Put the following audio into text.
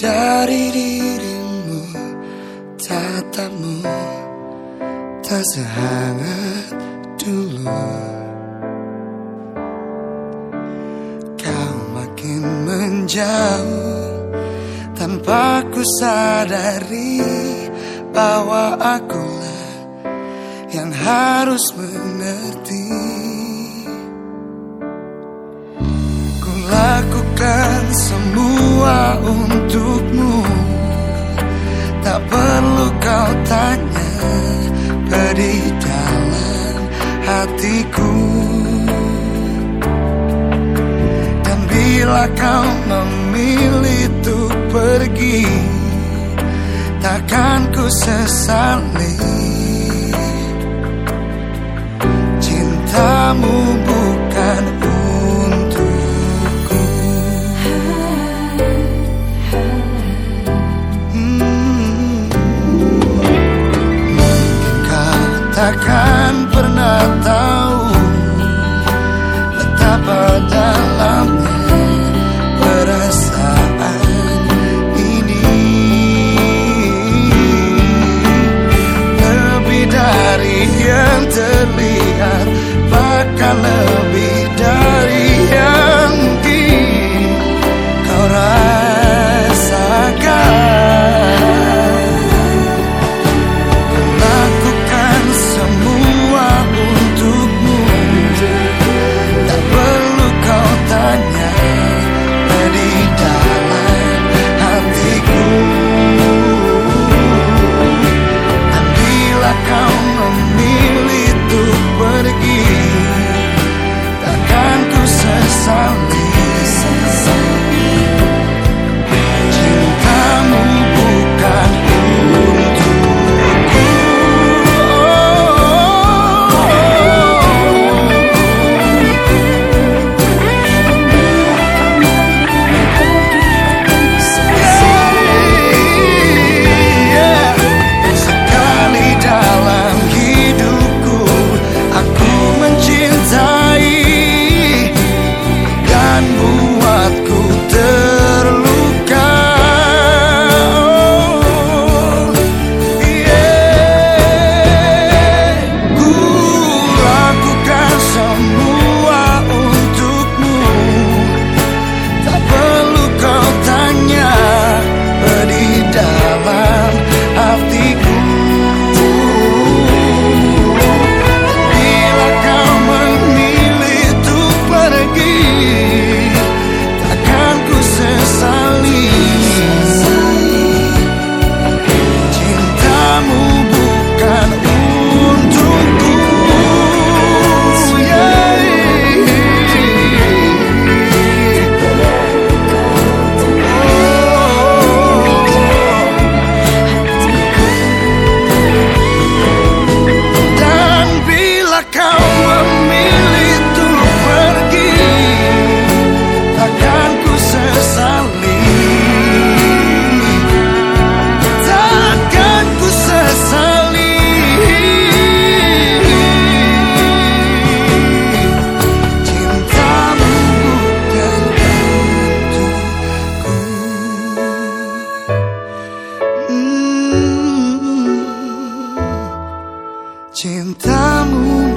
dari dirimu Tatamu tak sehangat dulu. Kau makin menjauh Tanpa ku sadari Bahwa akulah yang harus mengerti. Ku lakukan semua untukmu. Tak perlu kau tanya Pedih dalam hatiku. Dan bila kau memilih untuk pergi Takkan ku sesali. Cintamu takkan pernah tahu Betapa dalamnya perasaan ini. Lebih dari yang terlihat Cintamu